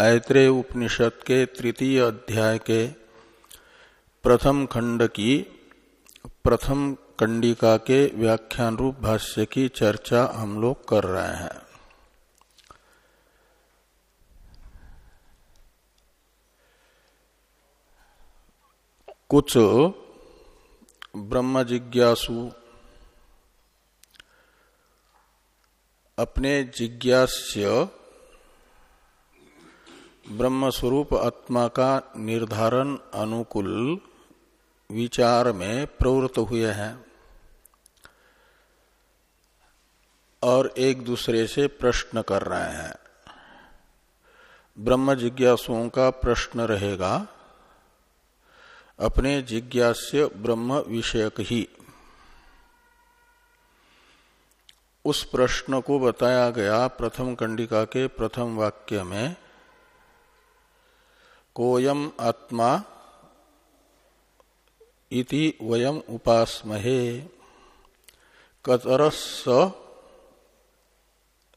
ऐत्रेय उपनिषद के तृतीय अध्याय के प्रथम खंड की प्रथम कंडिका के व्याख्यान रूप भाष्य की चर्चा हम लोग कर रहे हैं। कुछ ब्रह्म जिज्ञासु अपने जिज्ञास्य ब्रह्म स्वरूप आत्मा का निर्धारण अनुकूल विचार में प्रवृत्त हुए हैं और एक दूसरे से प्रश्न कर रहे हैं। ब्रह्म जिज्ञासुओं का प्रश्न रहेगा, अपने जिज्ञास्य ब्रह्म विषयक ही। उस प्रश्न को बताया गया प्रथम कंडिका के प्रथम वाक्य में कोयम आत्मा इति वयम उपासमहे। कतर स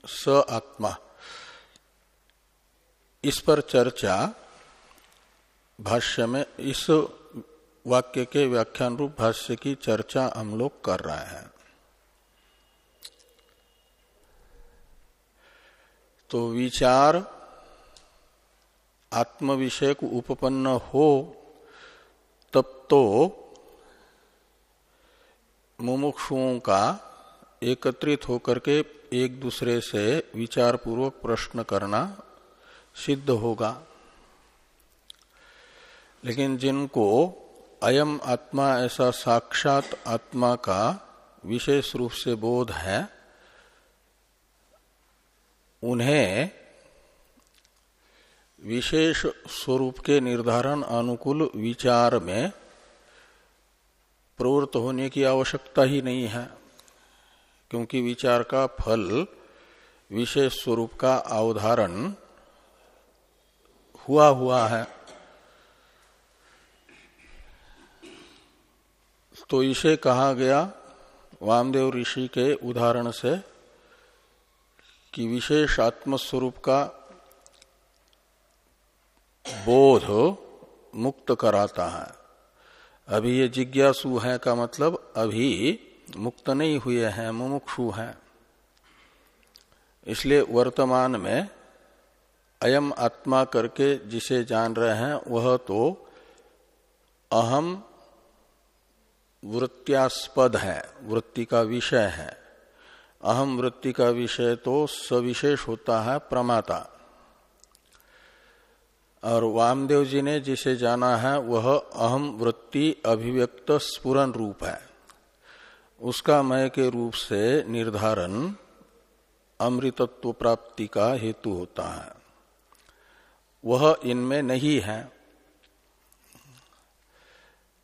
स आत्मा। इस पर चर्चा भाष्य में, इस वाक्य के व्याख्यान रूप भाष्य की चर्चा हम लोग कर रहे हैं। तो विचार आत्म विषय को उपपन्न हो तब तो मुमुक्षुओं का एकत्रित होकर के एक दूसरे से विचार पूर्वक प्रश्न करना सिद्ध होगा। लेकिन जिनको अयम आत्मा ऐसा साक्षात आत्मा का विशेष रूप से बोध है, उन्हें विशेष स्वरूप के निर्धारण अनुकूल विचार में प्रवृत्त होने की आवश्यकता ही नहीं है, क्योंकि विचार का फल विशेष स्वरूप का अवधारण हुआ हुआ है। तो इसे कहा गया वामदेव ऋषि के उदाहरण से कि विशेष आत्मस्वरूप का बोध मुक्त कराता है। अभी ये जिज्ञासु है का मतलब अभी मुक्त नहीं हुए हैं, मुमुक्षु हैं। इसलिए वर्तमान में अयम आत्मा करके जिसे जान रहे हैं, वह तो अहम वृत्त्यास्पद है, वृत्ति का विषय है। अहम वृत्ति का विषय तो सविशेष होता है, प्रमाता। और वामदेव जी ने जिसे जाना है, वह अहम वृत्ति अभिव्यक्त स्पुरन रूप है। उसका मय के रूप से निर्धारण अमृतत्व प्राप्ति का हेतु होता है। वह इनमें नहीं है।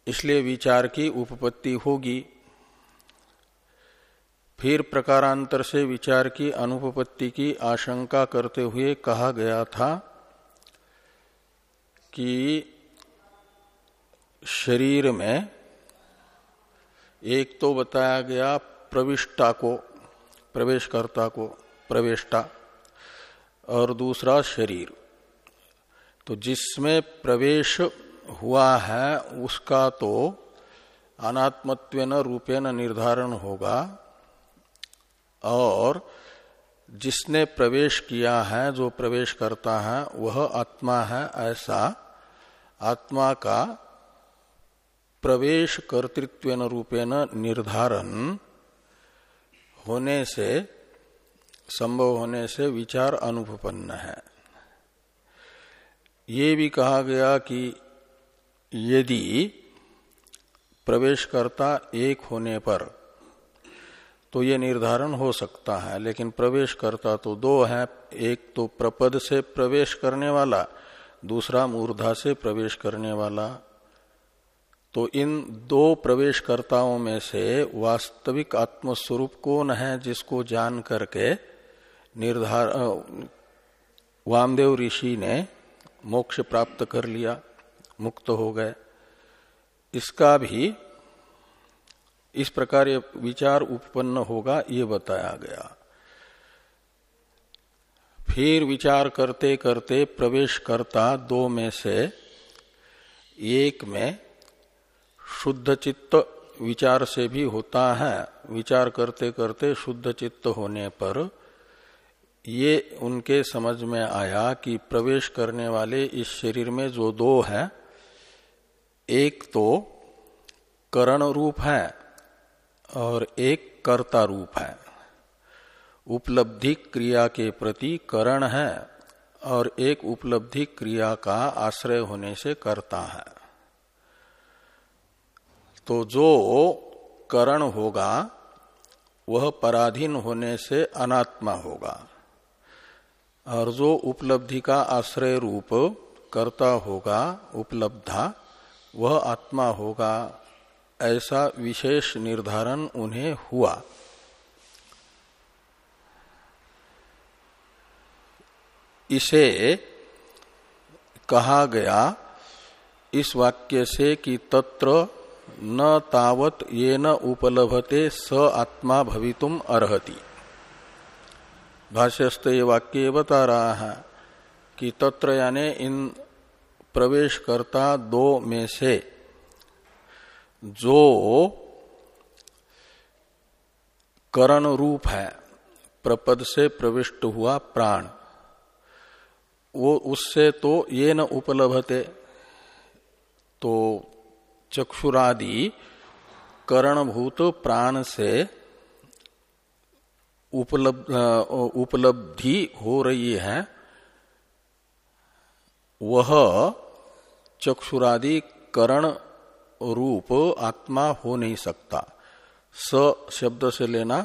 इसलिए विचार की उपपत्ति होगी। फिर प्रकारांतर से विचार की अनुपपत्ति की आशंका करते हुए कहा गया था कि शरीर में एक तो बताया गया प्रविष्टा को, प्रवेशकर्ता को, प्रवेष्टा, और दूसरा शरीर। तो जिसमें प्रवेश हुआ है, उसका तो अनात्मत्वेन रूपेण निर्धारण होगा, और जिसने प्रवेश किया है, जो प्रवेश करता है, वह आत्मा है, ऐसा आत्मा का प्रवेश कर्तृत्व रूपेण निर्धारण होने से, संभव होने से विचार अनुपन्न है। ये भी कहा गया कि यदि प्रवेशकर्ता एक होने पर तो ये निर्धारण हो सकता है, लेकिन प्रवेश करता तो दो है, एक तो प्रपद से प्रवेश करने वाला दूसरा मूर्धा से प्रवेश करने वाला। तो इन दो प्रवेशकर्ताओं में से वास्तविक आत्मस्वरूप कौन है जिसको जान करके निर्धार वामदेव ऋषि ने मोक्ष प्राप्त कर लिया, मुक्त हो गए। इसका भी इस प्रकार ये विचार उत्पन्न होगा, ये बताया गया। फिर विचार करते करते प्रवेश करता दो में से एक में शुद्ध चित्त विचार से भी होता है। विचार करते करते शुद्ध चित्त होने पर ये उनके समझ में आया कि प्रवेश करने वाले इस शरीर में जो दो है, एक तो करण रूप है और एक कर्ता रूप है। उपलब्धि क्रिया के प्रति करण है और एक उपलब्धि क्रिया का आश्रय होने से करता है। तो जो करण होगा, वह पराधीन होने से अनात्मा होगा। और जो उपलब्धि का आश्रय रूप करता होगा, उपलब्धा, वह आत्मा होगा, ऐसा विशेष निर्धारण उन्हें हुआ। इसे कहा गया इस वाक्य से कि तत्र न तावत ये न उपलभते स आत्मा भवितुम अर्ति भाष्यस्त ये वाक्य बता रहा है कि तत्र यानी इन प्रवेश करता दो में से जो करण रूप है, प्रपद से प्रविष्ट हुआ प्राण। वो उससे तो ये न उपलभते तो चक्षुरादि करणभूत प्राण से उपलब्ध उपलब्धि हो रही है, वह चक्षुरादि करण रूप आत्मा हो नहीं सकता। स शब्द से लेना,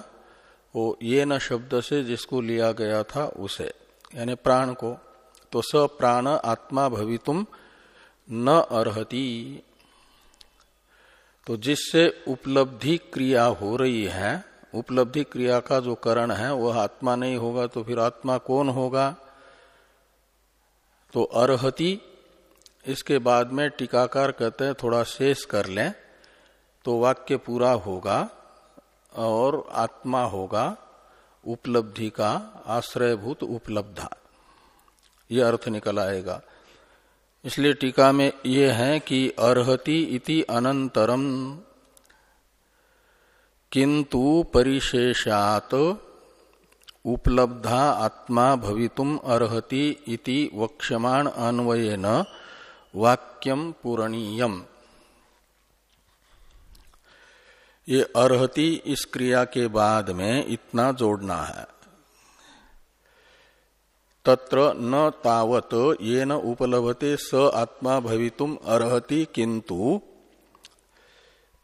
वो ये न शब्द से जिसको लिया गया था उसे, यानी प्राण को। तो स प्राण आत्मा भवितुम न अर्ति तो जिससे उपलब्धि क्रिया हो रही है, उपलब्धि क्रिया का जो करण है, वह आत्मा नहीं होगा तो फिर आत्मा कौन होगा? तो अर्ति इसके बाद में टीकाकार कहते हैं, थोड़ा शेष कर लें तो वाक्य पूरा होगा और आत्मा होगा, उपलब्धि का, आश्रयभूत उपलब्धा। यह अर्थ निकल आएगा। इसलिए टीका में ये है कि अर्हति इति अनंतरम किंतु परिशेषात उपलब्धा आत्मा भवितुम अर्हति इति वक्ष्यमाण अन्वयन वाक्यम पूरणीयम। ये अर्हति इस क्रिया के बाद में इतना जोड़ना है। तत्र न तावत ये न उपलभते स आत्मा भवितुम अर्ति किंतु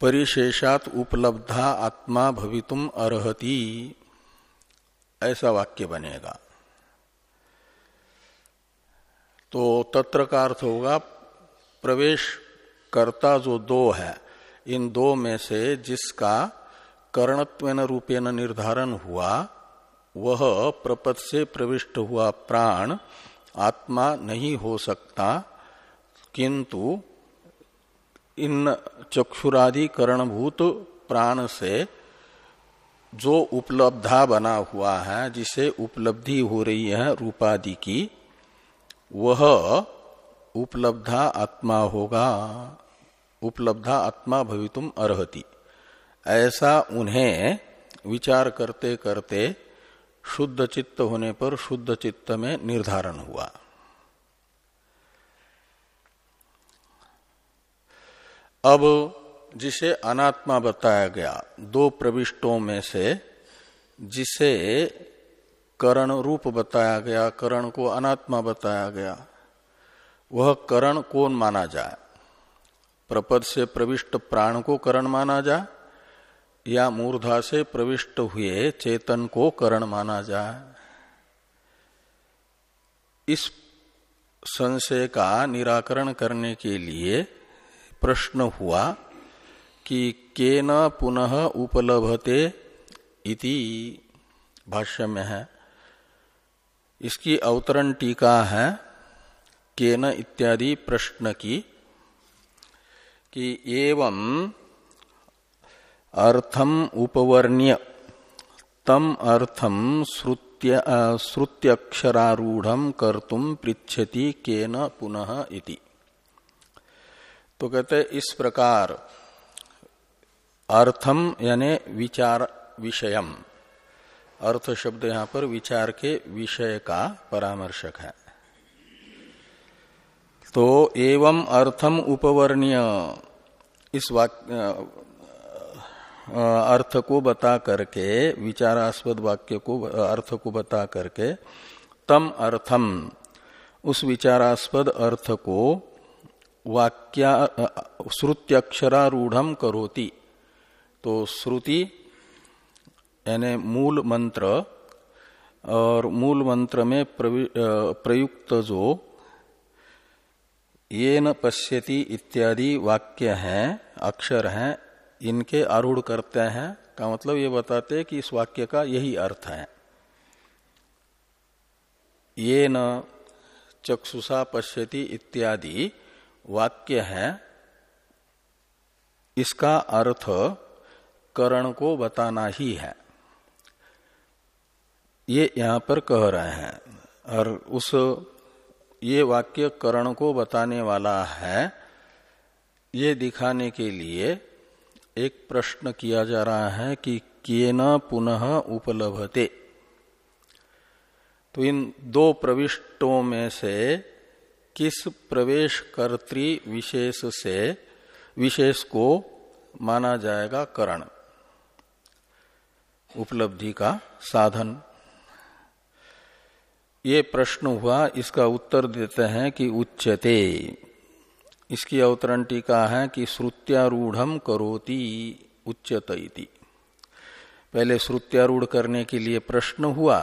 परिशेषात उपलब्धा आत्मा भवितुम अर्ति ऐसा वाक्य बनेगा। तो तत्र का अर्थ होगा प्रवेश कर्ता जो दो है, इन दो में से जिसका कर्णत्व रूपेण निर्धारण हुआ वह प्रपद से प्रविष्ट हुआ प्राण आत्मा नहीं हो सकता, किंतु इन चक्षुरादि करणभूत प्राण से जो उपलब्धा बना हुआ है, जिसे उपलब्धि हो रही है रूपादि की, वह उपलब्धा आत्मा होगा। उपलब्धा आत्मा भवितुम अर्ति ऐसा उन्हें विचार करते करते शुद्ध चित्त होने पर शुद्ध चित्त में निर्धारण हुआ। अब जिसे अनात्मा बताया गया, दो प्रविष्टों में से जिसे करण रूप बताया गया, करण को अनात्मा बताया गया, वह करण कौन माना जाए? प्रपद से प्रविष्ट प्राण को करण माना जाए? या मूर्धा से प्रविष्ट हुए चेतन को करण माना जाए। इस संशय का निराकरण करने के लिए प्रश्न हुआ कि केन पुनः उपलभते इति भाष्य में है। इसकी अवतरण टीका है केन इत्यादि प्रश्न की कि एवं अर्थम उपवर्ण्य। तम अर्थम श्रुत्य श्रुत्यक्षरारूढ़ कर्तुम पृछति के न पुनः इति। तो कहते इस प्रकार अर्थम यानी विचार विषयम। अर्थ शब्द यहाँ पर विचार के विषय का परामर्शक है। तो एवं अर्थम उपवर्णीय। इस वाक्य अर्थ को बता करके, विचारास्पद वाक्य को अर्थ को बता करके, तम अर्थम, उस विचारास्पद अर्थ को वाक्या श्रुत्यक्षरारूढ़ करोति। तो श्रुति, यानी मूल मंत्र, और मूल मंत्र में प्रयुक्त जो ये न पश्यति इत्यादि वाक्य हैं, अक्षर हैं इनके आरूढ़ करते हैं, का मतलब ये बताते कि इस वाक्य का यही अर्थ है। ये न चक्षुषा पश्यति इत्यादि वाक्य है। इसका अर्थ करण को बताना ही है। ये यहाँ पर कह रहे हैं, और उस ये वाक्य करण को बताने वाला है, ये दिखाने के लिए एक प्रश्न किया जा रहा है कि किए न पुनः उपलब्धते तो इन दो प्रविष्टों में से किस प्रवेश कर्त्री विशेष से विशेष को माना जाएगा करण? उपलब्धि का साधन। ये प्रश्न हुआ, इसका उत्तर देते हैं कि उच्चते इसकी अवतरण टीका है कि श्रुत्यारूढ़ करोति उच्चत पहले श्रुत्यारूढ़ करने के लिए प्रश्न हुआ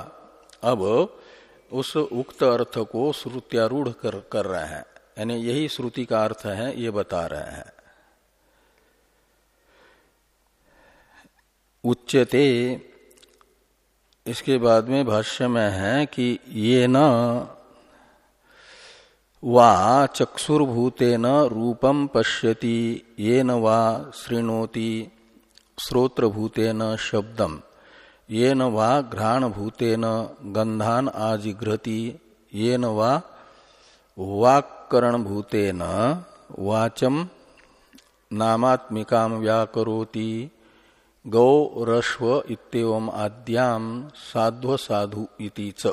अब उस उक्त अर्थ को श्रुत्यारूढ़ कर, कर रहे हैं। यानी यही श्रुति का अर्थ है ये बता रहे हैं। उच्चते इसके बाद में भाष्य में है कि ये न वा चक्षुर्भूतेन रूपम पश्यति ये वा श्रृणोति श्रोत्रभूतेन शब्दम ये न वा घ्राणभूतेन गंधान आजिघ्रति ये वा वाक्करणभूतेन वाचम नामात्मिका व्याकरोति गौ रश्व इतम आद्याम साध्व साधु इति च।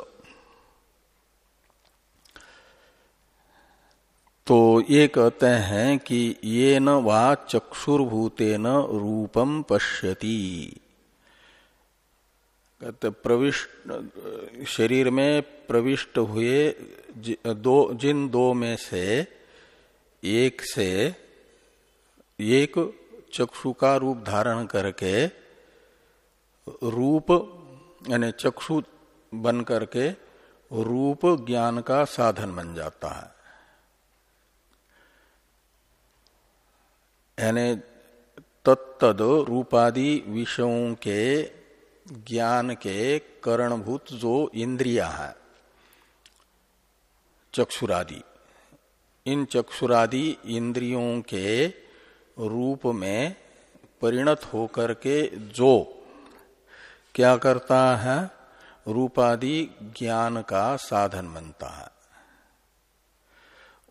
तो ये कहते हैं कि ये न वा चक्षुर्भूतेन रूपम पश्यति। कहते प्रविष्ट, शरीर में प्रविष्ट हुए दो, जिन दो में से एक से एक चक्षु का रूप धारण करके रूप, यानी चक्षु बन करके रूप ज्ञान का साधन बन जाता है। यानी तत्तद रूपादि विषयों के, ज्ञान के करणभूत जो इंद्रिया है, चक्षुरादि। इन चक्षुरादि इंद्रियों के रूप में परिणत होकर के जो क्या करता है, रूपादि ज्ञान का साधन बनता है।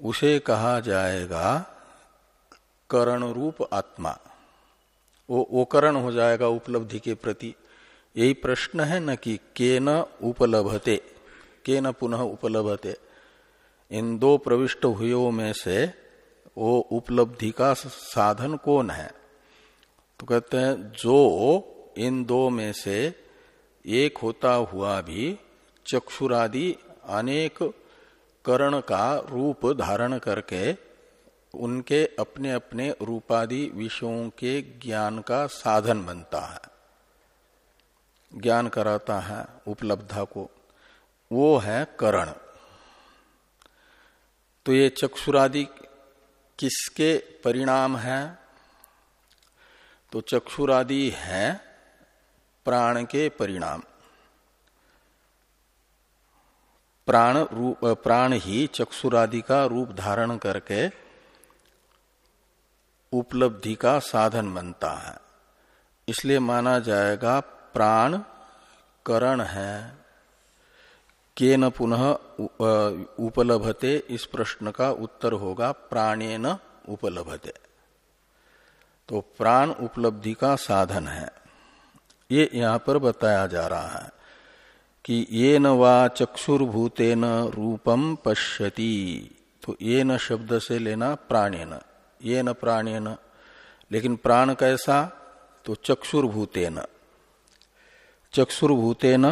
उसे कहा जाएगा करण रूप आत्मा। वो ओकरण हो जाएगा उपलब्धि के प्रति। यही प्रश्न है न कि के न उपलब्धते के न पुनः उपलब्धते इन दो प्रविष्ट हुए में से वो उपलब्धि का साधन कौन है? तो कहते हैं, जो इन दो में से एक होता हुआ भी चक्षुरादि अनेक करण का रूप धारण करके उनके अपने अपने रूपादि विषयों के ज्ञान का साधन बनता है। ज्ञान कराता है उपलब्धा को। वो है करण। तो ये चक्षुरादि किसके परिणाम है? तो चक्षुरादि है प्राण के परिणाम। प्राण रूप प्राण ही चक्षुरादि का रूप धारण करके उपलब्धि का साधन बनता है। इसलिए माना जाएगा, प्राण करण है। के न पुनः उपलभते, इस प्रश्न का उत्तर होगा प्राणे न उपलभते। तो प्राण उपलब्धि का साधन है। ये यहाँ पर बताया जा रहा है कि ये न वा चक्षुर्भूतेन रूपम पश्यति। तो ये न शब्द से लेना, प्राणेन। ये न प्राणेन। लेकिन प्राण कैसा? तो चक्षुर्भूतेन। चक्षुर्भूतेन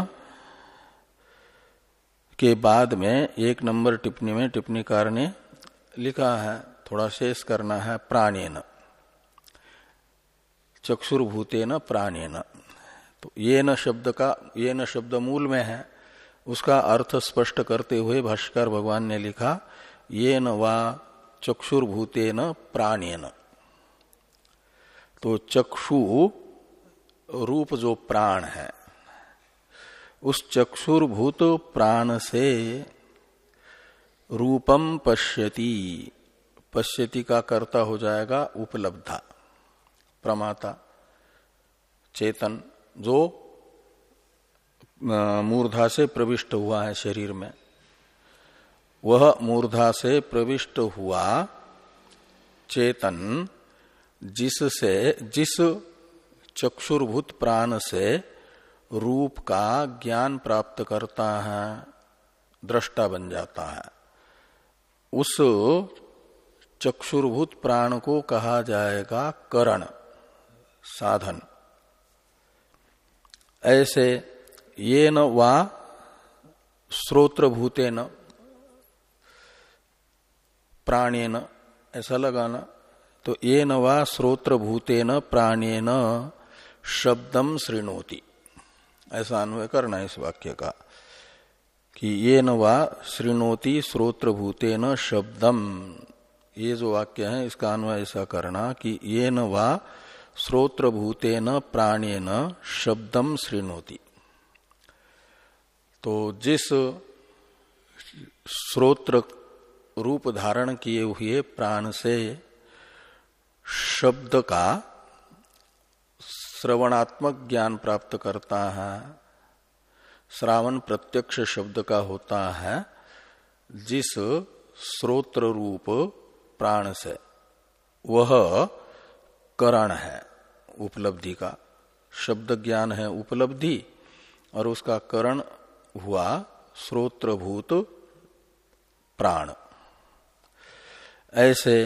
के बाद में एक नंबर टिप्पणी में टिप्पणीकार ने लिखा है, थोड़ा शेष करना है, प्राणेन। चक्षुर्भूतेन प्राणेन। तो ये न शब्द का, ये न शब्द मूल में है। उसका अर्थ स्पष्ट करते हुए भाष्कर भगवान ने लिखा, ये न वा चक्षुर्भूतेन प्राणेन। तो चक्षु रूप जो प्राण है, उस चक्षुर्भूत प्राण से रूपम पश्यति पश्यति का कर्ता हो जाएगा उपलब्धा, प्रमाता, चेतन, जो मूर्धा से प्रविष्ट हुआ है शरीर में। वह मूर्धा से प्रविष्ट हुआ चेतन, जिससे, जिस चक्षुर्भूत प्राण से रूप का ज्ञान प्राप्त करता है, दृष्टा बन जाता है। उस चक्षुर्भूत प्राण को कहा जाएगा करण, साधन। ऐसे ये न वा श्रोत्र न प्राणेन, ऐसा लगाना। तो ये न वा श्रोत्र भूतेन प्राणेन शब्दम श्रृणोति ऐसा अन्वय करना इस वाक्य का, कि ये न वा श्रृणोति श्रोत्र भूतेन शब्दम ये जो वाक्य है, इसका अन्वय ऐसा करना कि ये न वा भूतेन प्राणेन शब्दम श्रृणोति तो जिस श्रोत्र रूप धारण किए हुए प्राण से शब्द का श्रवणात्मक ज्ञान प्राप्त करता है। श्रावण प्रत्यक्ष शब्द का होता है, जिस श्रोत्र रूप प्राण से। वह करण है, उपलब्धि का। शब्द ज्ञान है उपलब्धि, और उसका करण हुआ श्रोत्रभूत प्राण। ऐसे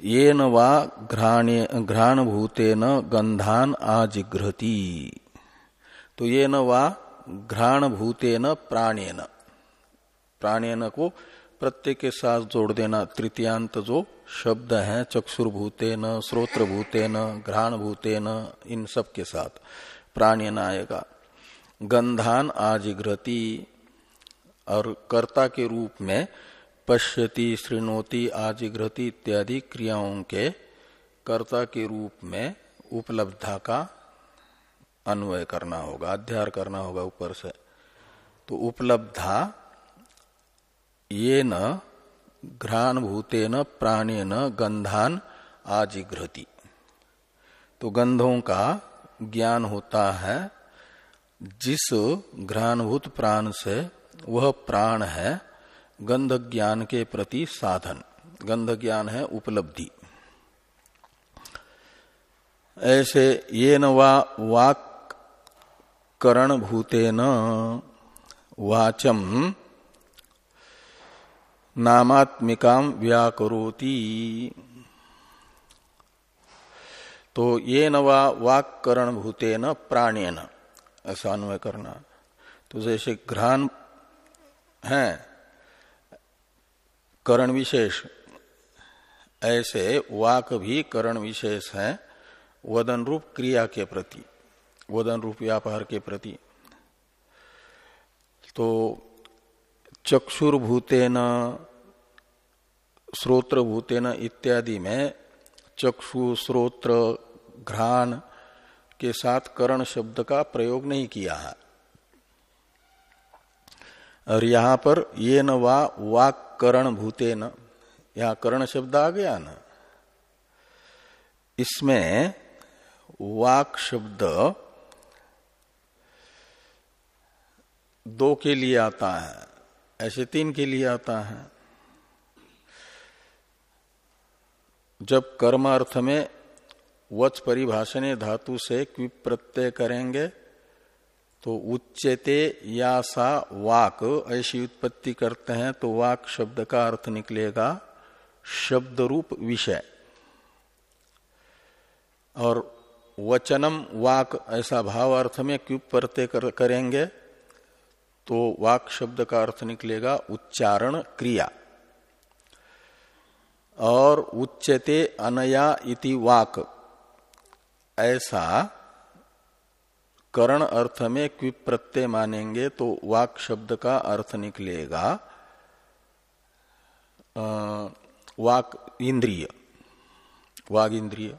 ये न वा घ्राण भूतेन गंधान आजिघ्रति तो ये न वा घ्राण भूतेन प्राणेन। प्राणेन को प्रत्येक के साथ जोड़ देना तृतीयांत जो शब्द है, चक्षुर्भूतेन, श्रोत्रभूतेन घ्राण भूतेन इन सब के साथ प्राणेन आएगा। गंधान आजिघ्रति और कर्ता के रूप में पश्यति श्रृणोति आजिघ्रति इत्यादि क्रियाओं के कर्ता के रूप में उपलब्धा का अन्वय करना होगा अध्यार करना होगा ऊपर से। तो उपलब्धा, ये न घ्राण भूतेन प्राणेन, गंधान, आजिघ्रति। तो गंधों का ज्ञान होता है, जिस घ्राणभूत प्राण से वह प्राण है गंध ज्ञान के प्रति साधन। गंध ज्ञान है उपलब्धि। ऐसे ये न वा वाक करण भूतेन, वाचम नामात्मिकाम व्याकरोति। तो ये न वा वाक करण भूतेन, प्राणेन। ऐसा अन्वय करना। तो जैसे घ्राण है करण विशेष। ऐसे वाक भी करण विशेष है, वदन रूप क्रिया के प्रति, वदन रूप व्यापार के प्रति। तो चक्षुर्भूतेन श्रोत्र भूतेन इत्यादि में चक्षु, श्रोत्र, घ्राण के साथ करण शब्द का प्रयोग नहीं किया है। और यहाँ पर ये न वा वाक करण भूते न। यहाँ करण शब्द आ गया ना। इसमें वाक शब्द दो के लिए आता है, ऐसे तीन के लिए आता है। जब कर्म अर्थ में वच परिभाषण धातु से क्विप प्रत्यय करेंगे तो उच्चते या सा वाक ऐसी उत्पत्ति करते हैं तो वाक शब्द का अर्थ निकलेगा शब्द रूप विषय। और वचनम वाक ऐसा भाव अर्थ में क्यों प्रत्यय कर, करेंगे? तो वाक शब्द का अर्थ निकलेगा उच्चारण क्रिया। और उच्चते अनया इति वाक ऐसा करण अर्थ में क्विप प्रत्यय मानेंगे तो वाक शब्द का अर्थ निकलेगा वाक इंद्रिय, वाग इंद्रिय।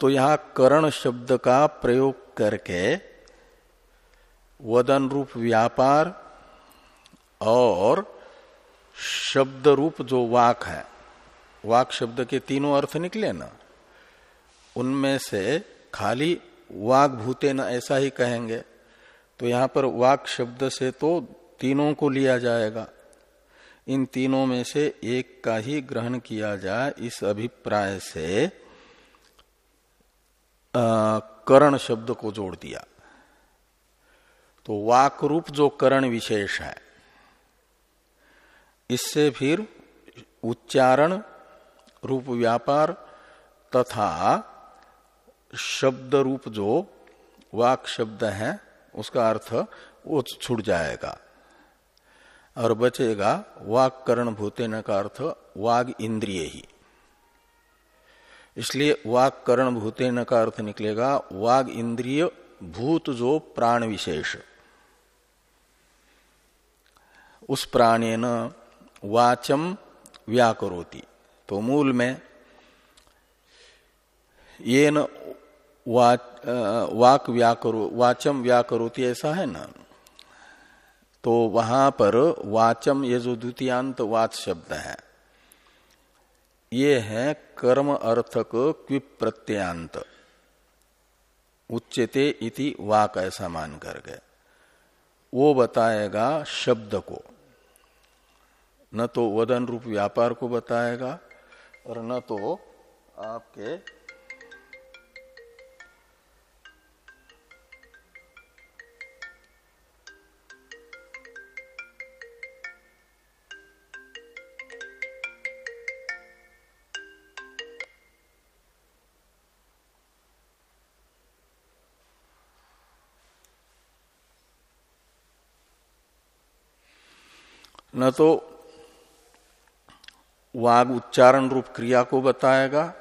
तो यहाँ करण शब्द का प्रयोग करके वदन रूप व्यापार और शब्द रूप जो वाक है, वाक शब्द के तीनों अर्थ निकले ना, उनमें से खाली वाग भूते न ऐसा ही कहेंगे तो यहाँ पर वाक शब्द से तो तीनों को लिया जाएगा। इन तीनों में से एक का ही ग्रहण किया जाए इस अभिप्राय से करण शब्द को जोड़ दिया। तो वाक रूप जो करण विशेष है, इससे फिर उच्चारण, रूप व्यापार तथा शब्द रूप जो वाक शब्द है, उसका अर्थ वो छूट जाएगा। और बचेगा वाक करण भूतेन का अर्थ वाग इंद्रिय ही। इसलिए वाक करण भूतेन का अर्थ निकलेगा वाग इंद्रिय भूत जो प्राण विशेष। उस प्राणेन वाचम व्याकरोति। तो मूल में ये वाक व्याकरो, वाचम व्याकरोति ऐसा है ना? तो वहाँ पर वाचम ये जो द्वितीयांत वाच शब्द है, ये है कर्म अर्थक क्विप प्रत्यांत उच्चते इति वाक ऐसा मान कर गए वो बताएगा शब्द को। न तो वदन रूप व्यापार को बताएगा और न तो आपके न तो वाग उच्चारण रूप क्रिया को बताएगा,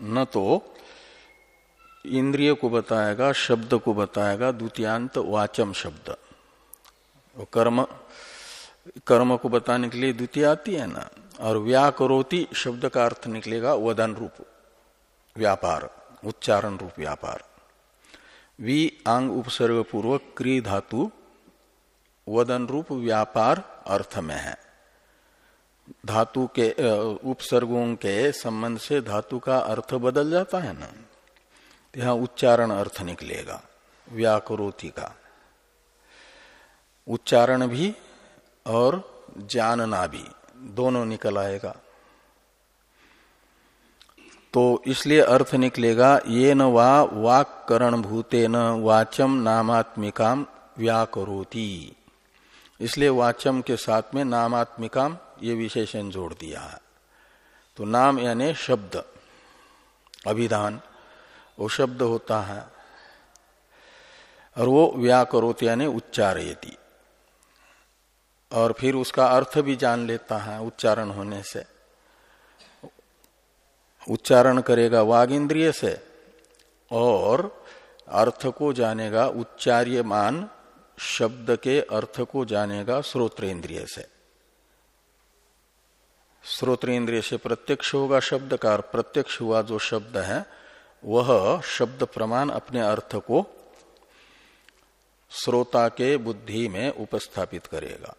न तो इंद्रिय को बताएगा, शब्द को बताएगा, द्वितीयांत वाचम शब्द। कर्म कर्म को बताने के लिए द्वितीय आती है ना, और व्याकरोति शब्द का अर्थ निकलेगा वदन रूप, व्यापार, उच्चारण रूप व्यापार। वी आंग उपसर्ग पूर्वक क्री धातु वदन रूप व्यापार अर्थ में है। धातु के उपसर्गों के संबंध से धातु का अर्थ बदल जाता है ना? यहाँ उच्चारण अर्थ निकलेगा, व्याकरोति का। उच्चारण भी और जानना भी, दोनों निकल आएगा। तो इसलिए अर्थ निकलेगा, ये न वा वाक करण भूते न वाचम नामात्मिका व्याकरोती। इसलिए वाचम के साथ में नामात्मिकाम ये विशेषण जोड़ दिया है। तो नाम यानी शब्द, अभिधान, वो शब्द होता है और वो व्याकरोत यानी उच्चारयती। और फिर उसका अर्थ भी जान लेता है उच्चारण होने से। उच्चारण करेगा वाग इंद्रिय से और अर्थ को जानेगा उच्चार्यमान शब्द के अर्थ को जानेगा इंद्रिय से। इंद्रिय से प्रत्यक्ष होगा शब्द का प्रत्यक्ष हुआ जो शब्द है, वह शब्द प्रमाण अपने अर्थ को श्रोता के बुद्धि में उपस्थापित करेगा।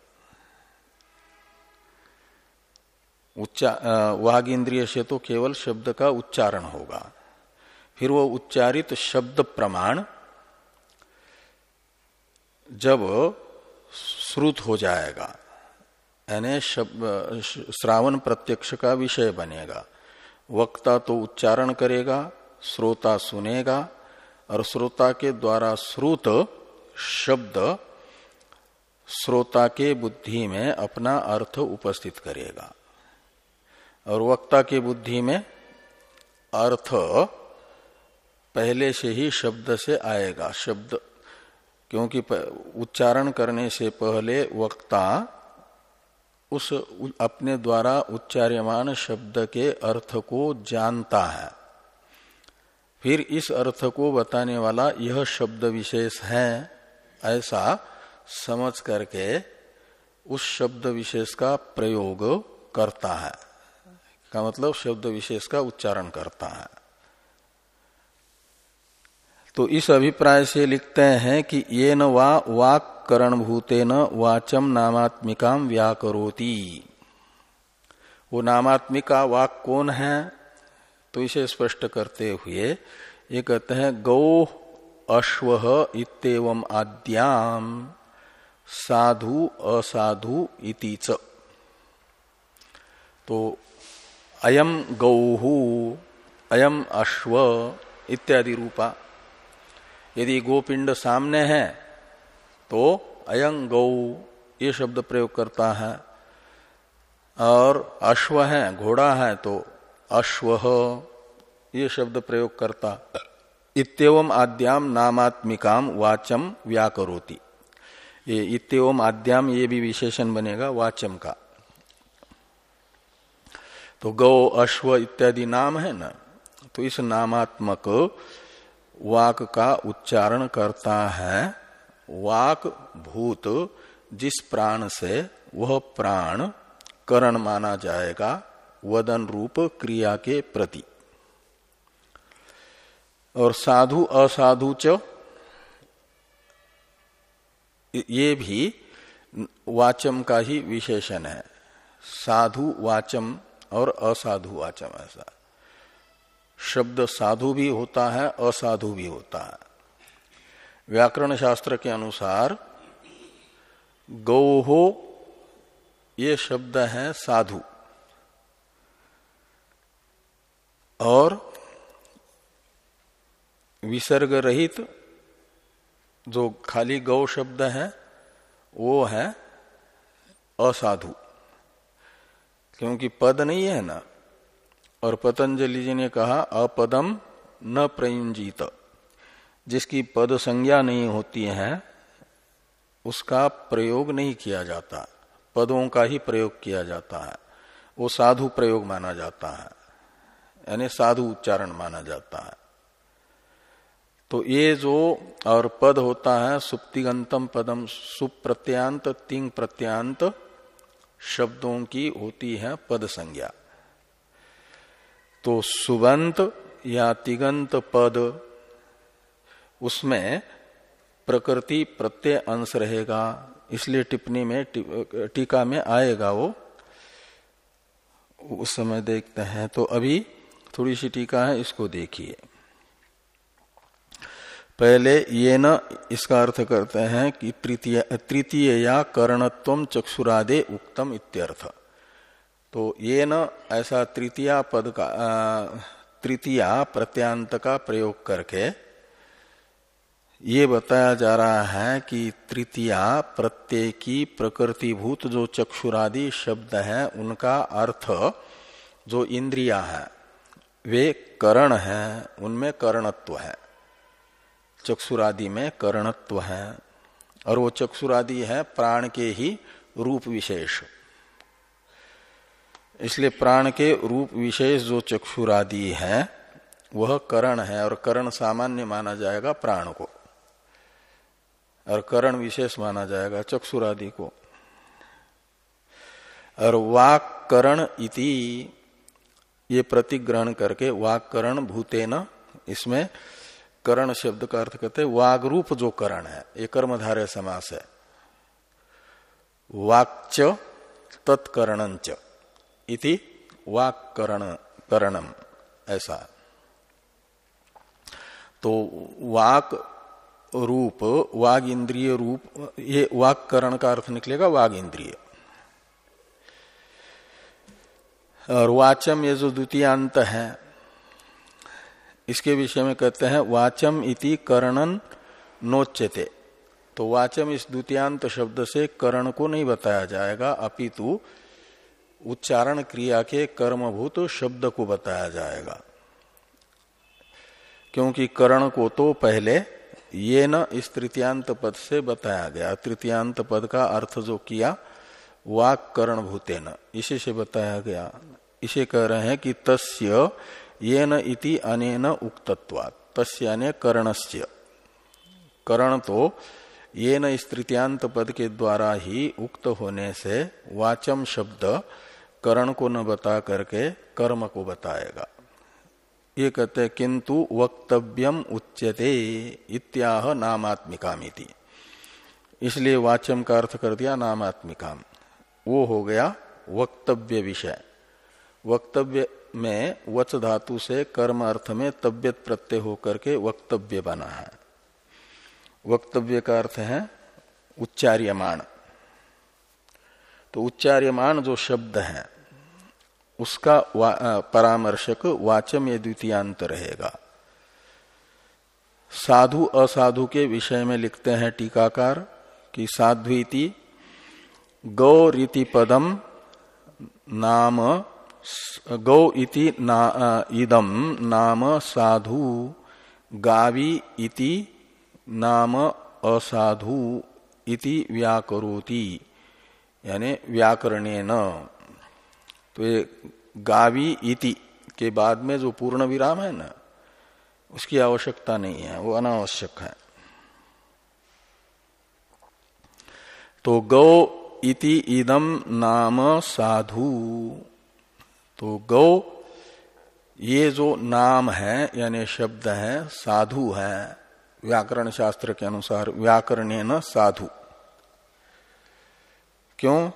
वाग इंद्रिय से तो केवल शब्द का उच्चारण होगा। फिर वो उच्चारित शब्द प्रमाण जब श्रुत हो जाएगा, यानी श्रावण प्रत्यक्ष का विषय बनेगा, वक्ता तो उच्चारण करेगा, श्रोता सुनेगा, और श्रोता के द्वारा श्रुत शब्द श्रोता के बुद्धि में अपना अर्थ उपस्थित करेगा। और वक्ता के बुद्धि में अर्थ पहले से ही शब्द से आएगा, शब्द क्योंकि उच्चारण करने से पहले वक्ता उस अपने द्वारा उच्चार्यमान शब्द के अर्थ को जानता है। फिर इस अर्थ को बताने वाला यह शब्द विशेष है, ऐसा समझ करके उस शब्द विशेष का प्रयोग करता है। का मतलब शब्द विशेष का उच्चारण करता है। तो इस अभिप्राय से लिखते हैं कि ये न वा वाक करण भूते न वाचम नामात्मिका व्याकरोती। वो नामात्मिका वाक कौन है? तो इसे स्पष्ट करते हुए ये कहते हैं, गौ अश्व इतम आद्याम, साधु असाधु इति च। तो अयम गौ, अयम अश्व इत्यादि रूपा यदि गोपिंड सामने है तो अयं गौ ये शब्द प्रयोग करता है। और अश्व है, घोड़ा है तो अश्व ये शब्द प्रयोग करता। इतम आद्याम नामात्मिकाम वाचम व्याकरोति। ये इतम आद्याम ये भी विशेषण बनेगा वाचम का। तो गौ, अश्व इत्यादि नाम है ना तो इस नामात्मक वाक का उच्चारण करता है, वाक भूत, जिस प्राण से वह प्राण करण माना जाएगा, वदन रूप क्रिया के प्रति। और साधु असाधु च, ये भी वाचम का ही विशेषण है। साधु वाचम और असाधु वाचम, ऐसा। शब्द साधु भी होता है, असाधु भी होता है। व्याकरण शास्त्र के अनुसार गौ ये शब्द है साधु। और विसर्ग रहित जो खाली गौ शब्द है, वो है असाधु। क्योंकि पद नहीं है ना और पतंजलि जी ने कहा, अपदम न प्रयुंजित जिसकी पद संज्ञा नहीं होती है, उसका प्रयोग नहीं किया जाता। पदों का ही प्रयोग किया जाता है। वो साधु प्रयोग माना जाता है। यानी साधु उच्चारण माना जाता है। तो ये जो और पद होता है, सुप्तिगंतम पदम, सुप्रत्यांत, तिंग प्रत्यांत, शब्दों की होती है पद संज्ञा। तो सुबंत या तिगंत पद, उसमें प्रकृति प्रत्यय अंश रहेगा, इसलिए टिप्पणी में टीका में आएगा वो। उस समय देखते हैं तो अभी थोड़ी सी टीका है, इसको देखिए। पहले ये न, इसका अर्थ करते हैं कि तृतीय तृतीय या करणत्व चक्षुरादे उक्तम इत्यर्थ। तो ये न ऐसा तृतीया पद का तृतीया प्रत्यांत का प्रयोग करके ये बताया जा रहा है कि तृतीया प्रत्यय की प्रकृतिभूत जो चक्षुरादि शब्द है, उनका अर्थ जो इंद्रिया है, वे करण है, उनमें करणत्व है। चक्षुरादि में करणत्व है, और वो चक्षुरादि है प्राण के ही रूप विशेष। इसलिए प्राण के रूप विशेष जो चक्षुरादि है, वह करण है और करण सामान्य माना जाएगा प्राण को। और करण विशेष माना जाएगा चक्षुरादि को। और वाक करण इति, ये प्रतीक ग्रहण करके वाक करण भूते न इसमें करण शब्द का अर्थ कहते वाग रूप जो करण है, ये कर्मधारय समास है। वाक्च तत्करणच। इति वाक करण करणम ऐसा। तो वाक रूप वाग इंद्रिय रूप, ये वाक करण का अर्थ निकलेगा वाग इंद्रिय और वाचम ये जो द्वितीयांत है, इसके विषय में कहते हैं, वाचम इति करणन नोच्यते। तो वाचम इस द्वितीयांत शब्द से करण को नहीं बताया जाएगा, अपितु उच्चारण क्रिया के कर्मभूत शब्द को बताया जाएगा। क्योंकि करण को तो पहले ये न इस तृतीयांत पद से बताया गया। तृतीयांत पद का अर्थ जो किया, वाक करण भूते न इसी से बताया गया। इसे कह रहे हैं कि तस्य ये न इति अनेन उक्तत्वात्। तस्य अने कर्णस्य। करण तो ये न इस तृतीयांत पद के द्वारा ही उक्त होने से वाचम शब्द करण को न बता करके कर्म को बताएगा। ये कहते किंतु वक्तव्यम उच्यते इत्याह नामात्मिकामिति इसलिए वाचम का अर्थ कर दिया नामात्मिका वो हो गया वक्तव्य विषय। वक्तव्य में वच धातु से कर्म अर्थ में तब्यत प्रत्यय होकर के वक्तव्य बना है। वक्तव्य का अर्थ है उच्चार्यमाण। तो उच्चार्यमान जो शब्द है उसका वा, परामर्शक वाचम ये द्वितीयांत रहेगा। साधु असाधु के विषय में लिखते हैं टीकाकार कि साध्वीति गौ रीति पदम नाम गौ इति ना, इदम नाम साधु गावी इति नाम असाधु इति व्याकरोति। यानी व्याकरणे न तो ये गावी इति के बाद में जो पूर्ण विराम है ना, उसकी आवश्यकता नहीं है, वो अनावश्यक है। तो गौ इति इदम नाम साधु। तो गौ ये जो नाम है, यानी शब्द है, साधु है, व्याकरण शास्त्र के अनुसार व्याकरण साधु। क्यों?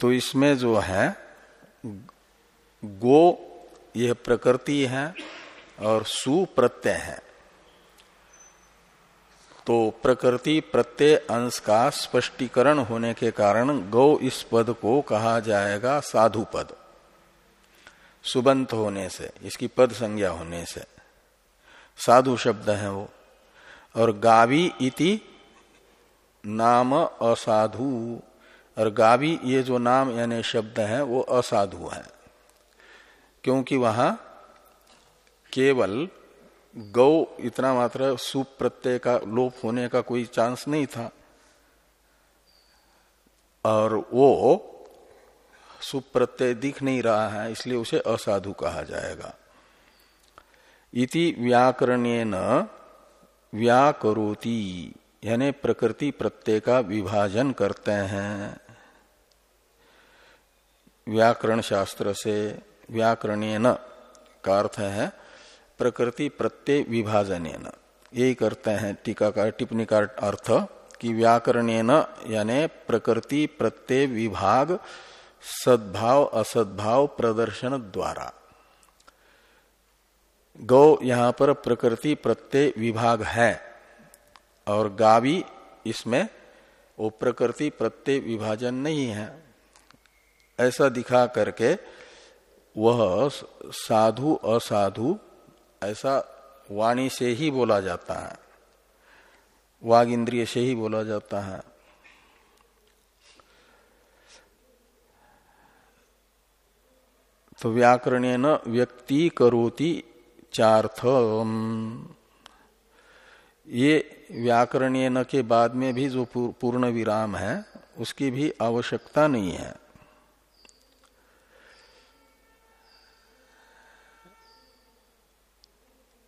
तो इसमें जो है, गो यह प्रकृति है और सु प्रत्यय है। तो प्रकृति प्रत्यय अंश का स्पष्टीकरण होने के कारण गौ इस पद को कहा जाएगा साधु पद। सुबंत होने से, इसकी पद संज्ञा होने से। साधु शब्द है वो। और गावी इति नाम असाधु। और गावी ये जो नाम यानी शब्द है, वो असाधु है। क्योंकि वहाँ केवल गौ इतना मात्र सुप्रत्यय का लोप होने का कोई चांस नहीं था। और वो सुप्रत्यय दिख नहीं रहा है, इसलिए उसे असाधु कहा जाएगा। इति व्याकरण व्याकरोति, यानी प्रकृति प्रत्यय का विभाजन करते हैं। व्याकरण शास्त्र से व्याकरण का अर्थ है प्रकृति प्रत्यय विभाजन यही करते हैं टीका का, टिप्पणी का अर्थ कि व्याकरण यानी प्रकृति प्रत्यय विभाग सद्भाव, असद्भाव प्रदर्शन द्वारा। गौ यहाँ पर प्रकृति प्रत्यय विभाग है और गावी इसमें वो प्रकृति प्रत्यय विभाजन नहीं है। ऐसा दिखा करके वह साधु असाधु ऐसा वाणी से ही बोला जाता है। वाग इंद्रिय से ही बोला जाता है। तो व्याकरण व्यक्ति करोति चार्थ ये व्याकरण के बाद में भी जो पूर्ण विराम है, उसकी भी आवश्यकता नहीं है।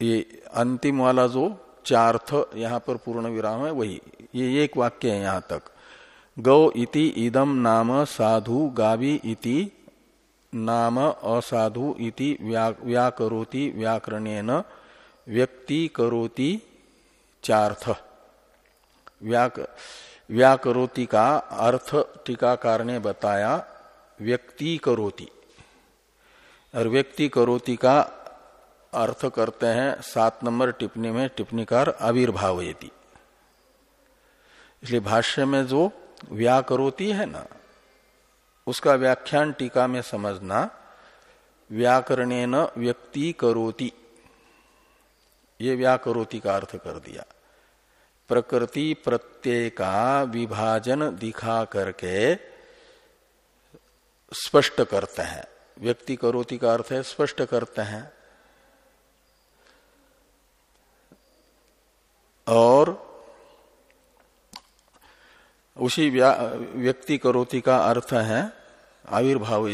ये अंतिम वाला जो चार्थ यहाँ पर पूर्ण विराम है, वही। ये एक वाक्य है यहाँ तक। गौ इति इदम नाम साधु गावी इति नाम असाधु इति व्याकरोति व्याकरण व्यक्ति करोति चार्थ। व्याक, व्याकरोति का अर्थ टीकाकार ने बताया व्यक्ति करोति और व्यक्ति करोति का अर्थ करते हैं, सात नंबर टिप्पणी में टिप्पणीकार आविर्भाव यदि इसलिए भाष्य में जो व्याकरोती है ना, उसका व्याख्यान टीका में समझना व्याकरणे न व्यक्ति करोति ये व्याकरोति का अर्थ कर दिया। प्रकृति प्रत्यय का विभाजन दिखा करके स्पष्ट करते हैं। व्यक्ति करोति का अर्थ है स्पष्ट करते हैं। और उसी व्यक्ति करोति का अर्थ है आविर्भाव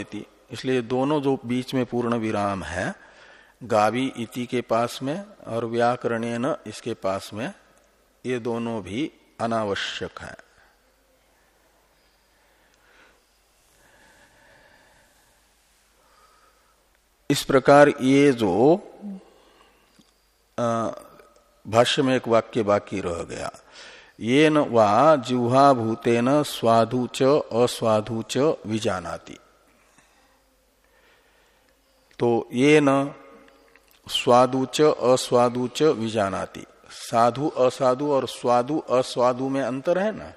इसलिए दोनों जो बीच में पूर्ण विराम है, गावी इति के पास में और व्याकरण इसके पास में, ये दोनों भी अनावश्यक है। इस प्रकार ये जो भाष्य में एक वाक्य बाकी रह गया। ये न वा जिह्वा भूतेन स्वाधु च अस्वाधु च विजानाती। तो ये न स्वादु च अस्वादु च विजानाती। साधु, असाधु और स्वादु अस्वादु में अंतर है ना?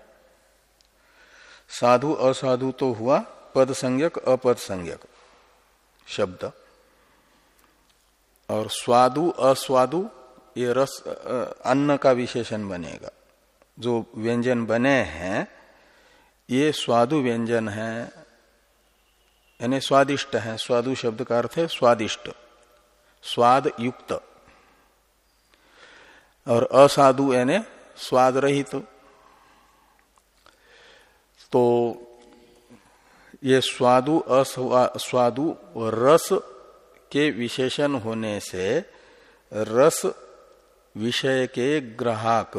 साधु, असाधु तो हुआ पद संज्ञक अपद संज्ञक शब्द। और स्वादु अस्वादु ये रस अन्न का विशेषण बनेगा। जो व्यंजन बने हैं, ये स्वादु व्यंजन है, यानी स्वादिष्ट है। स्वादु शब्द का अर्थ है स्वादिष्ट, स्वाद युक्त। और असाधु यानी स्वाद रहित तो ये स्वादु अस्वादु रस के विशेषण होने से रस विषय के ग्राहक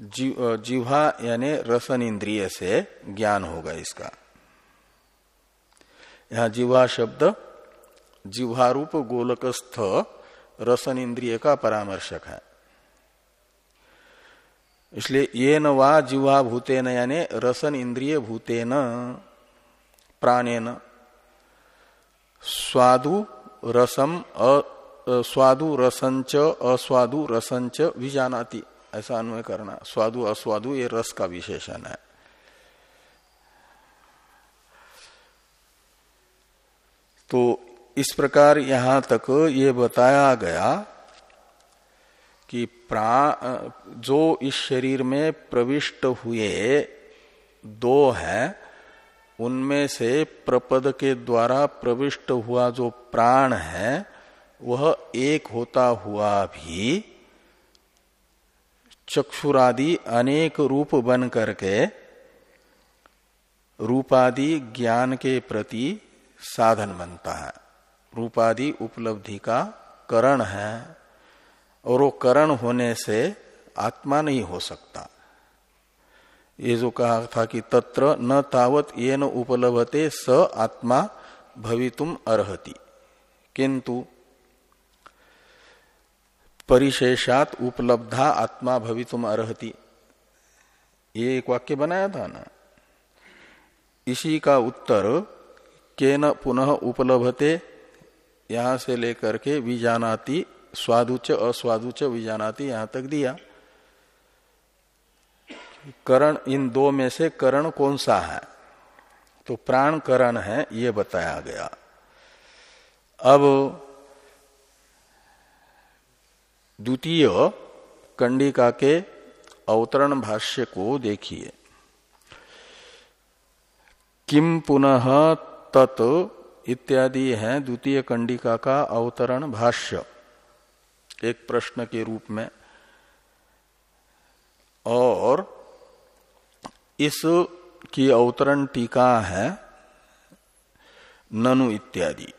जिह्वा यानी रसन इंद्रिय से ज्ञान होगा इसका। यहाँ जिह्वा शब्द जिह्वारूप गोलकस्थ रसन इंद्रिय का परामर्शक है। इसलिए ये न वा जिह्वा भूतेन यानी रसन इंद्रिय भूतेन, प्राणेन, स्वादु, रसम स्वादु रसंच अस्वादु रसंच विजानाती। ऐसा अन्वय करना। स्वादु, अस्वादु, ये रस का विशेषण है। तो इस प्रकार यहाँ तक ये बताया गया कि प्रा, जो इस शरीर में प्रविष्ट हुए दो है, उनमें से प्रपद के द्वारा प्रविष्ट हुआ जो प्राण है वह एक होता हुआ भी चक्षुरादि अनेक रूप बन करके रूपादि ज्ञान के प्रति साधन बनता है। रूपादि उपलब्धि का करण है और वो करण होने से आत्मा नहीं हो सकता। ये जो कहा था कि तत्र न तावत ये न उपलब्धते स आत्मा भवितुम अर्हति। किंतु परिशेषात उपलब्धा आत्मा भवितुम अर्ति ये एक वाक्य बनाया था ना। इसी का उत्तर के न पुनः उपलब्धते यहाँ से लेकर के विजानाती स्वादुच अस्वादुच विजानाती यहाँ तक दिया। करण, इन दो में से करण कौन सा है? तो प्राण करण है, ये बताया गया। अब द्वितीय कंडिका के अवतरण भाष्य को देखिए। किम पुनः तत् इत्यादि है द्वितीय कंडिका का अवतरण भाष्य। एक प्रश्न के रूप में। और इस की अवतरण टीका है ननु इत्यादि।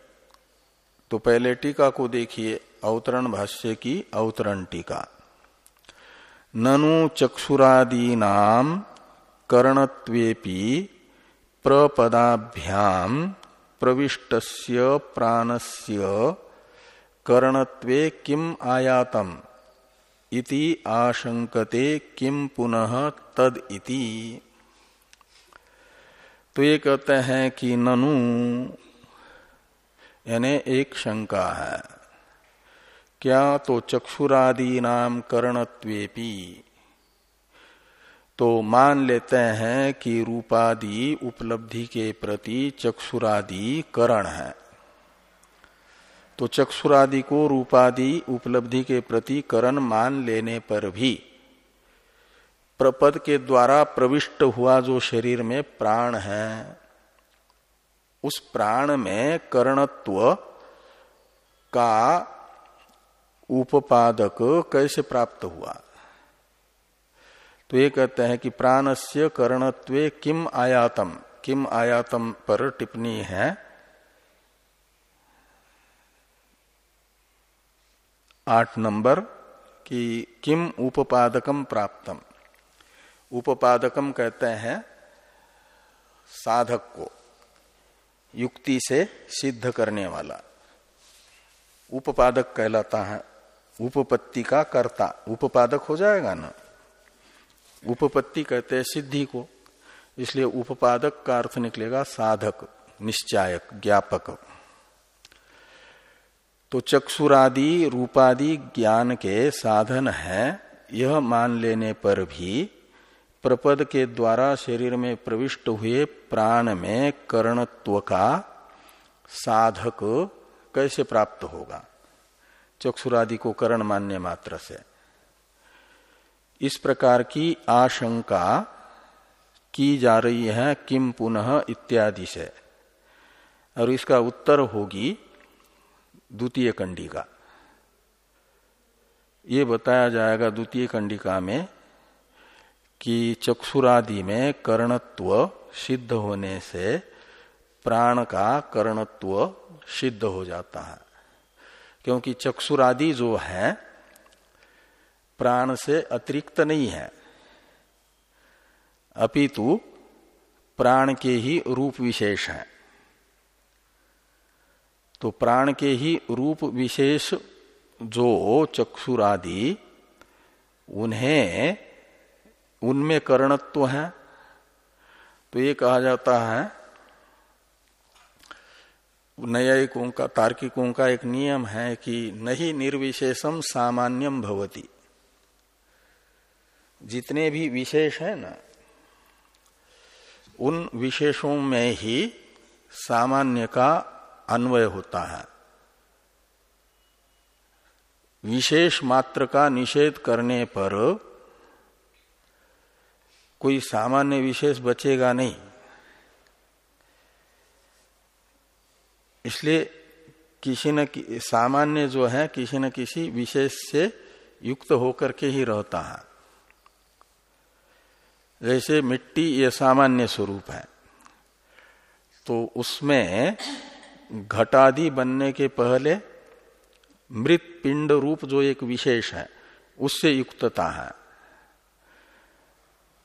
तो पहले टीका को देखिए। अवतरण भाष्य की अवतरण टीका। ननु चक्षुरादीनाम कर्णत्वेपि प्रपदाभ्याम प्रविष्टस्य प्राणस्य कर्णत्वे किम आयातम इति आशंकते किम पुनः तद इति। तो ये कहते हैं कि ननु, यानी एक शंका है। क्या तो चक्षुरादि नाम कर्णत्वेपी। तो मान लेते हैं कि रूपादि उपलब्धि के प्रति चक्षुरादि करण है। तो चक्षुरादि को रूपादि उपलब्धि के प्रति करण मान लेने पर भी प्रपद के द्वारा प्रविष्ट हुआ जो शरीर में प्राण है, उस प्राण में कर्णत्व का उपादक कैसे प्राप्त हुआ? तो ये कहते हैं कि प्राणस्य कर्णत्वे किम आयातम? किम आयातम पर टिप्पणी है। आठ नंबर कि किम उपादकम प्राप्तम? उपादकम कहते हैं साधक को, युक्ति से सिद्ध करने वाला। उपादक कहलाता है उपपत्ति का कर्ता। उपादक हो जाएगा ना। उपपत्ति कहते हैं सिद्धि को। इसलिए उपपादक का अर्थ निकलेगा साधक, निश्चायक, ज्ञापक। तो चक्षुरादि, रूपादि ज्ञान के साधन है। यह मान लेने पर भी प्रपद के द्वारा शरीर में प्रविष्ट हुए प्राण में कर्णत्व का साधक कैसे प्राप्त होगा? चक्षुरादि को करण मान्य मात्र से। इस प्रकार की आशंका की जा रही है किम पुनः इत्यादि से। और इसका उत्तर होगी द्वितीय कंडिका। ये बताया जाएगा द्वितीय कंडिका में कि चक्षुरादि में कर्णत्व सिद्ध होने से प्राण का कर्णत्व सिद्ध हो जाता है। क्योंकि चक्षुरादि जो है, प्राण से अतिरिक्त नहीं है। अपितु प्राण के ही रूप विशेष है। तो प्राण के ही रूप विशेष जो चक्षुरादि, उन्हें, उनमें कर्णत्व है। तो ये कहा जाता है न्यायिकों का, तार्किकों का एक नियम है कि नहीं निर्विशेषम सामान्यम भवती। जितने भी विशेष है ना, उन विशेषों में ही सामान्य का अन्वय होता है। विशेष मात्र का निषेध करने पर कोई सामान्य विशेष बचेगा नहीं। इसलिए किसी न कि, सामान्य जो है किसी न किसी विशेष से युक्त होकर के ही रहता है। जैसे मिट्टी ये सामान्य स्वरूप है। तो उसमें घटादि बनने के पहले मृत पिंड रूप जो एक विशेष है उससे युक्तता है।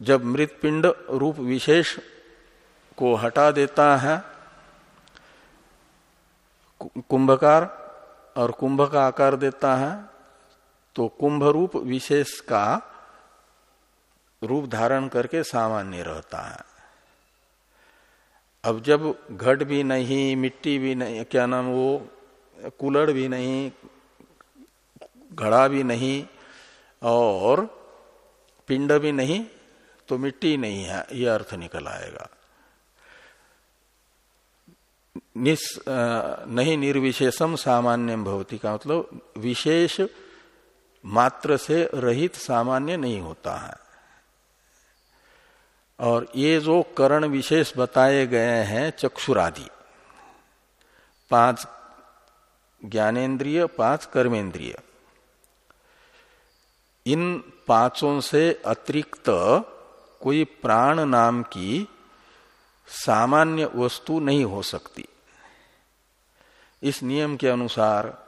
जब मृत पिंड रूप विशेष को हटा देता है कुंभकार और कुंभ का आकार देता है तो कुंभ रूप विशेष का रूप धारण करके सामान्य रहता है। अब जब घट भी नहीं, मिट्टी भी नहीं, क्या नाम वो, कुलड़ भी नहीं, घड़ा भी नहीं, और पिंड भी नहीं तो मिट्टी नहीं है यह अर्थ निकल आएगा। निस नहीं निर्विशेषम सामान्यम भवती। का मतलब विशेष मात्र से रहित सामान्य नहीं होता है। और ये जो करण विशेष बताए गए हैं, चक्षुरादि, पाँच ज्ञानेन्द्रिय, पाँच कर्मेंद्रिय इन पाँचों से अतिरिक्त कोई प्राण नाम की सामान्य वस्तु नहीं हो सकती। इस नियम के अनुसार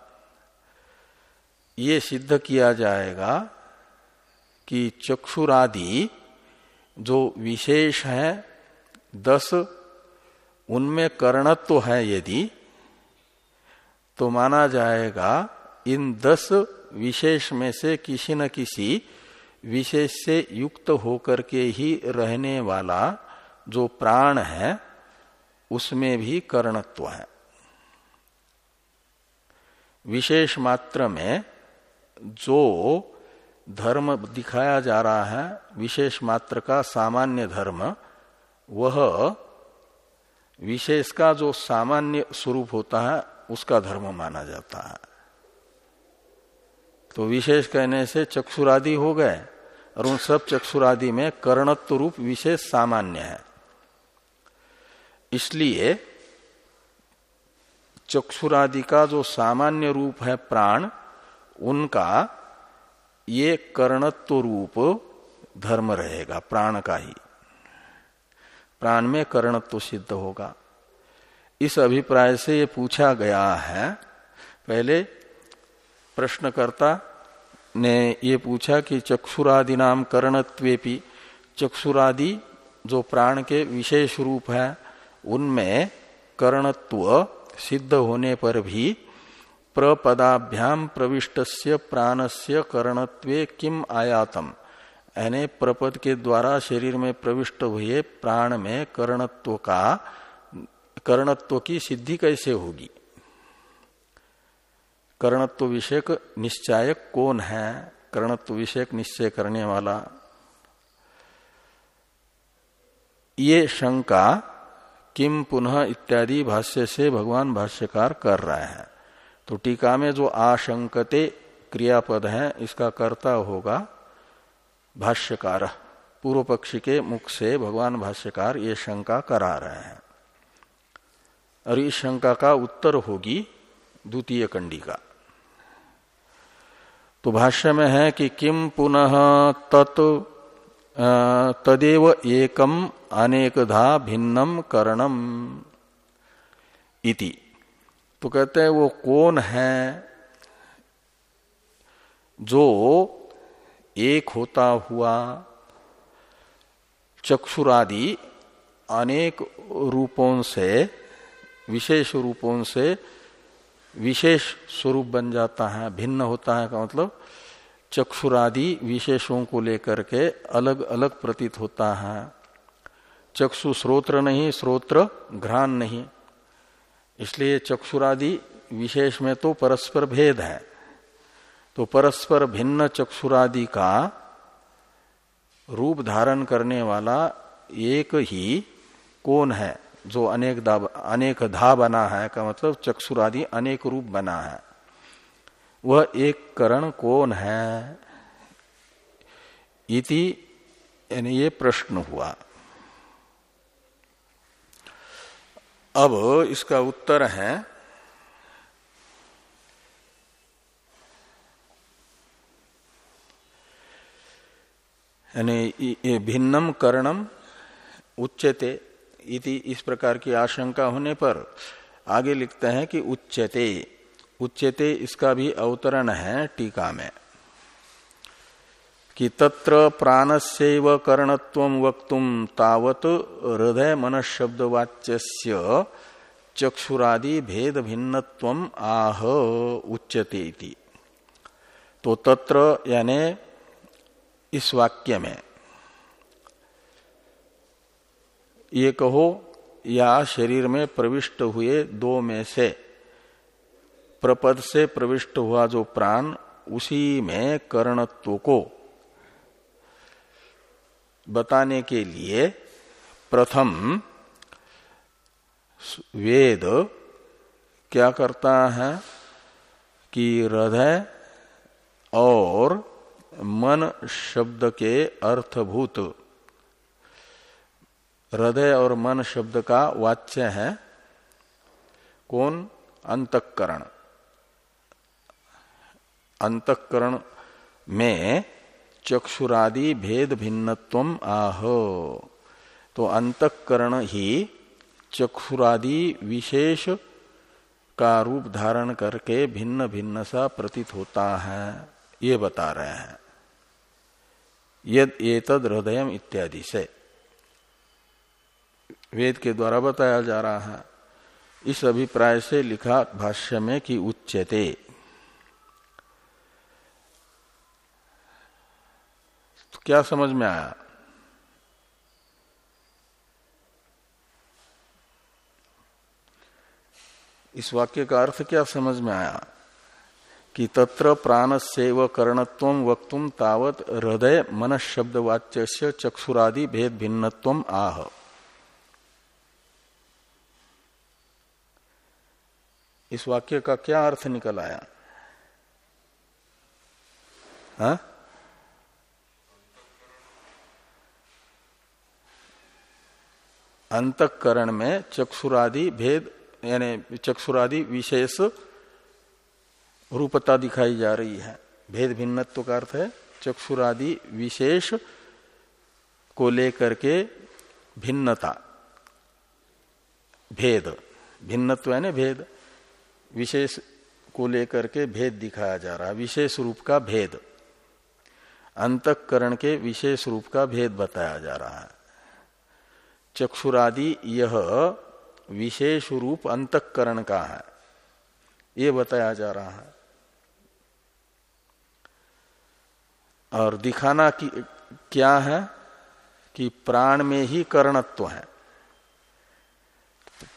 ये सिद्ध किया जाएगा कि चक्षुरादि जो विशेष है, दस, उनमें कर्णत्व तो है यदि तो माना जाएगा इन दस विशेष में से किसी न किसी विशेष से युक्त होकर के ही रहने वाला जो प्राण है, उसमें भी कर्णत्व है। विशेष मात्र में जो धर्म दिखाया जा रहा है, विशेष मात्र का सामान्य धर्म, वह विशेष का जो सामान्य स्वरूप होता है, उसका धर्म माना जाता है। तो विशेष कहने से चक्षुरादि हो गए, और उन सब चक्षुरादि में कर्णत्व रूप विशेष सामान्य है। इसलिए चक्षुरादि का जो सामान्य रूप है प्राण, उनका ये कर्णत्व रूप धर्म रहेगा, प्राण का ही। प्राण में कर्णत्व सिद्ध होगा। इस अभिप्राय से ये पूछा गया है, पहले प्रश्नकर्ता ने ये पूछा कि चक्षुरादि नाम कर्णत्वेपि, चक्षुरादि जो प्राण के विशेष रूप है उनमें कर्णत्व सिद्ध होने पर भी प्रपदाभ्याम प्रविष्ट प्राणस्य कर्णत्वे किम आयातम। यानी प्रपद के द्वारा शरीर में प्रविष्ट हुए प्राण में कर्णत्व का, कर्णत्व की सिद्धि कैसे होगी? कर्णत्व विषयक निश्चायक कौन है? कर्णत्व विषयक निश्चय करने वाला। ये शंका किम पुनः इत्यादि भाष्य से भगवान भाष्यकार कर रहे हैं। तो टीका में जो आशंकते क्रियापद है, इसका कर्ता होगा भाष्यकार। पूर्व पक्षी के मुख से भगवान भाष्यकार ये शंका करा रहे हैं। और इस शंका का उत्तर होगी द्वितीय कंडी का तो भाष्य में है कि किम पुनः तत् तदेव एकम अनेकधा भिन्नम करणम इति। तो कहते हैं, वो कौन है जो एक होता हुआ चक्षुरादि अनेक रूपों से, विशेष रूपों से विशेष स्वरूप बन जाता है, भिन्न होता है का मतलब? चक्षुरादि विशेषों को लेकर के अलग अलग प्रतीत होता है। चक्षु स्रोत्र नहीं स्रोत्र घ्राण नहीं। इसलिए चक्षुरादि विशेष में तो परस्पर भेद है। तो परस्पर भिन्न चक्षुरादि का रूप धारण करने वाला एक ही कौन है, जो अनेक दा अनेक धा बना है, का मतलब चक्षुरादि अनेक रूप बना है। वह एक करण कौन है? इति, यानी ये प्रश्न हुआ। अब इसका उत्तर है, यानी भिन्नम करणम उच्चते इति इस प्रकार की आशंका होने पर आगे लिखते हैं कि उच्चते उच्चते इसका भी अवतरण है टीका में, कि तत्र प्राणस्यव कर्णत्व वक्तुम तावत हृदय मन शब्द वाच्य चक्षुरादि भेद भिन्नत्व आह उच्यते तो तत्र यानी इस वाक्य में ये कहो, या शरीर में प्रविष्ट हुए दो में से प्रपद से प्रविष्ट हुआ जो प्राण, उसी में कर्णत्व को। बताने के लिए प्रथम वेद क्या करता है कि हृदय और मन शब्द के अर्थभूत। हृदय और मन शब्द का वाच्य है। कौन? अंतकरण। अंतकरण में चक्षुरादि भेद भिन्नत्व आह। तो अंतकरण ही चक्षुरादि विशेष का रूप धारण करके भिन्न भिन्न सा प्रतीत होता है, ये बता रहे हैं। यद एतद हृदय इत्यादि से। वेद के द्वारा बताया जा रहा है, इस अभिप्राय से लिखा भाष्य में कि उच्चते क्या समझ में आया? इस वाक्य का अर्थ क्या समझ में आया? कि तत्र प्राण सेव कर्णत्व वक्तुम तावत हृदय मन शब्द वाच्य चक्षुरादि भेद भिन्नत्व आह। इस वाक्य का क्या अर्थ निकल आया? हा? अंतकरण में चक्षुरादि भेद, यानी चक्षुरादि विशेष रूपता दिखाई जा रही है। भेद भिन्नत्व का अर्थ है, चक्षुरादि विशेष को लेकर के भिन्नता। भेद, भिन्नत्व यानी भेद, विशेष को लेकर के भेद दिखाया जा रहा है। विशेष रूप का भेद, अंतकरण के विशेष रूप का भेद बताया जा रहा है। चक्षुरादि यह विशेष रूप अंतकरण का है। ये बताया जा रहा है। और दिखाना की, क्या है कि प्राण में ही करणत्व है।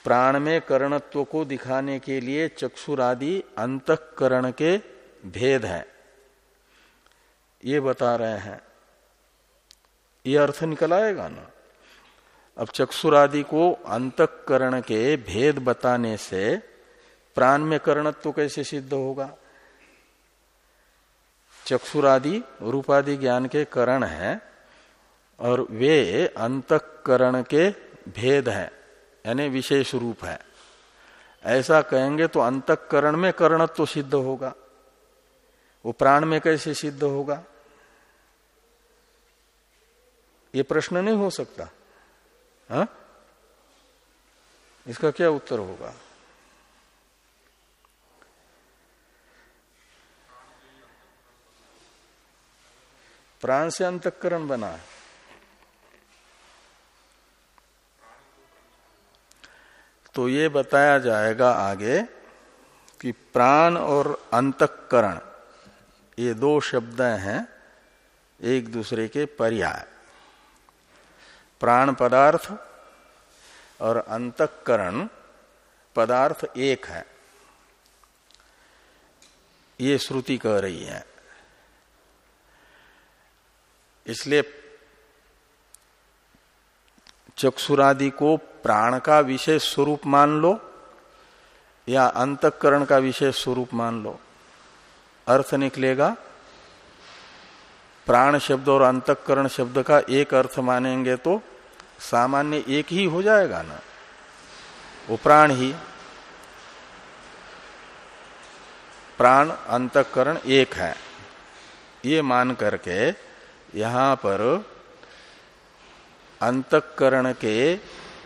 प्राण में करणत्व को दिखाने के लिए चक्षुरादि अंतकरण के भेद है। ये बता रहे हैं। ये अर्थ निकल आएगा ना? अब चक्षुरादि को अंतकरण के भेद बताने से प्राण में करणत्व कैसे सिद्ध होगा? चक्षुरादि, रूपादि ज्ञान के करण है और वे अंतकरण के भेद हैं, यानी विशेष रूप है। ऐसा कहेंगे तो अंतकरण में करणत्व सिद्ध होगा। वो प्राण में कैसे सिद्ध होगा? ये प्रश्न नहीं हो सकता। हा? इसका क्या उत्तर होगा? प्राण से अंतकरण बना है। तो ये बताया जाएगा आगे कि प्राण और अंतकरण, ये दो शब्द हैं, एक दूसरे के पर्याय। प्राण पदार्थ और अंतकरण पदार्थ एक है। ये श्रुति कह रही है। इसलिए चक्षुरादि को प्राण का विशेष स्वरूप मान लो या अंतकरण का विशेष स्वरूप मान लो। अर्थ निकलेगा प्राण शब्द और अंतकरण शब्द का एक अर्थ मानेंगे तो सामान्य एक ही हो जाएगा ना। वो प्राण ही। प्राण, अंतकरण एक है। ये मान करके यहाँ पर अंतकरण के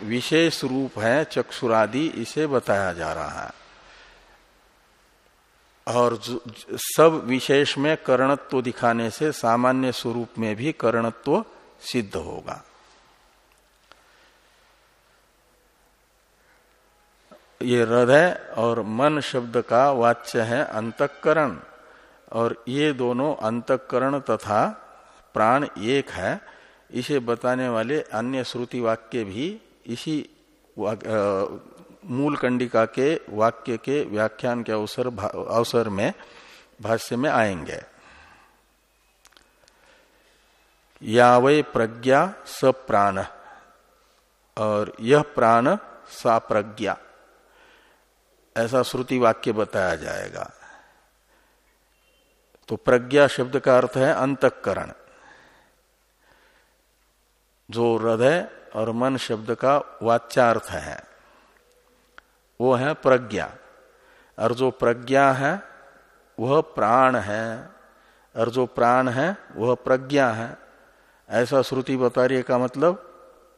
विशेष रूप है, चक्षुरादि, इसे बताया जा रहा है। और सब विशेष में करणत्व दिखाने से सामान्य स्वरूप में भी करणत्व सिद्ध होगा। ये हृदय और मन शब्द का वाच्य है अंतकरण, और ये दोनों अंतकरण तथा प्राण एक है। इसे बताने वाले अन्य श्रुति वाक्य भी इसी मूल कंडिका के वाक्य के व्याख्यान के अवसर अवसर में, भाष्य में आएँगे। यावय प्रज्ञा स प्राण। और यह प्राण सा प्रज्ञा। ऐसा श्रुति वाक्य बताया जाएगा। तो प्रज्ञा शब्द का अर्थ है अंतकरण। जो हृदय और मन शब्द का वाच्यार्थ है। वो है प्रज्ञा। और जो प्रज्ञा है, वह प्राण है। और जो प्राण है, वह प्रज्ञा है। ऐसा श्रुति बता रही का मतलब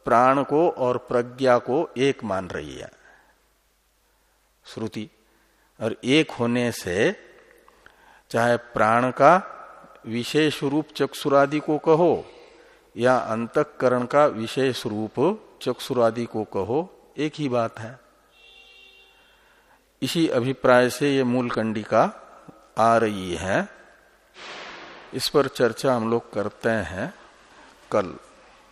प्राण को और प्रज्ञा को एक मान रही है। श्रुति। और एक होने से, चाहे प्राण का विशेष रूप चक्षुरादि को कहो, या अंतकरण का विशेष रूप चक्षुरादि को कहो, एक ही बात है। इसी अभिप्राय से ये मूल कंडिका आ रही है। इस पर चर्चा हम लोग करते हैं कल।